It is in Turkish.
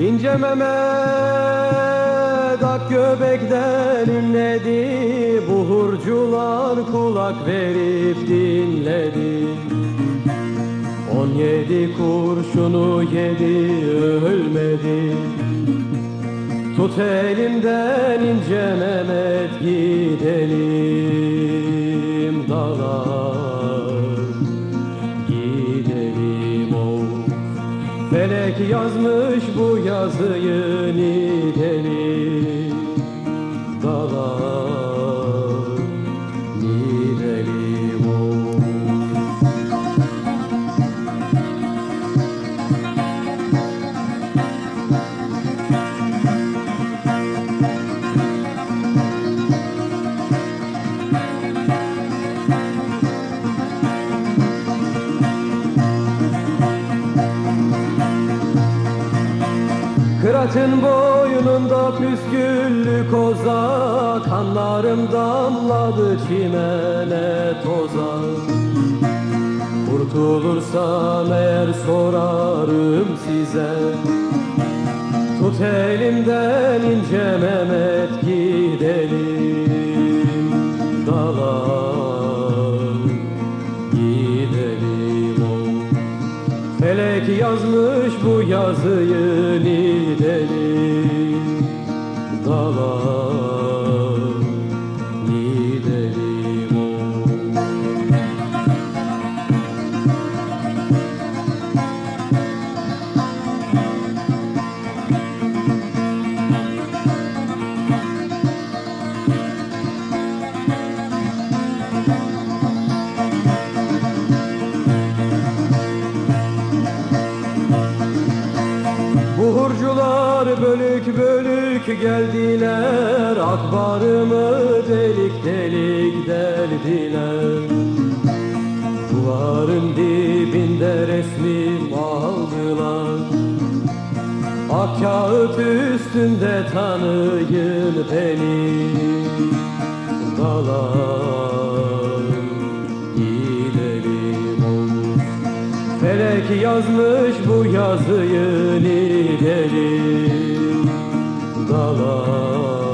İnce Mehmet ak göbekten ünledi. Buhurcular kulak verip dinledi. On yedi kurşunu yedi ölmedi. Tut elimden ince Mehmet gidelim Felek yazmış bu yazıyı nideli Kıratın boynunda püsküllü koza Kanlarım damladı çimene toza. Kurtulursam eğer sorarım size Tut elimden ince Mehmet gidelim Dalar Felek yazmış bu yazıyı nideli Dalar bölük bölük geldiler Akbarımı delik delik deldiler. Duvarın dibinde resmim aldılar. Ak kağıt üstünde tanıyın beni Felek yazmış bu yazıyı nideli Dalar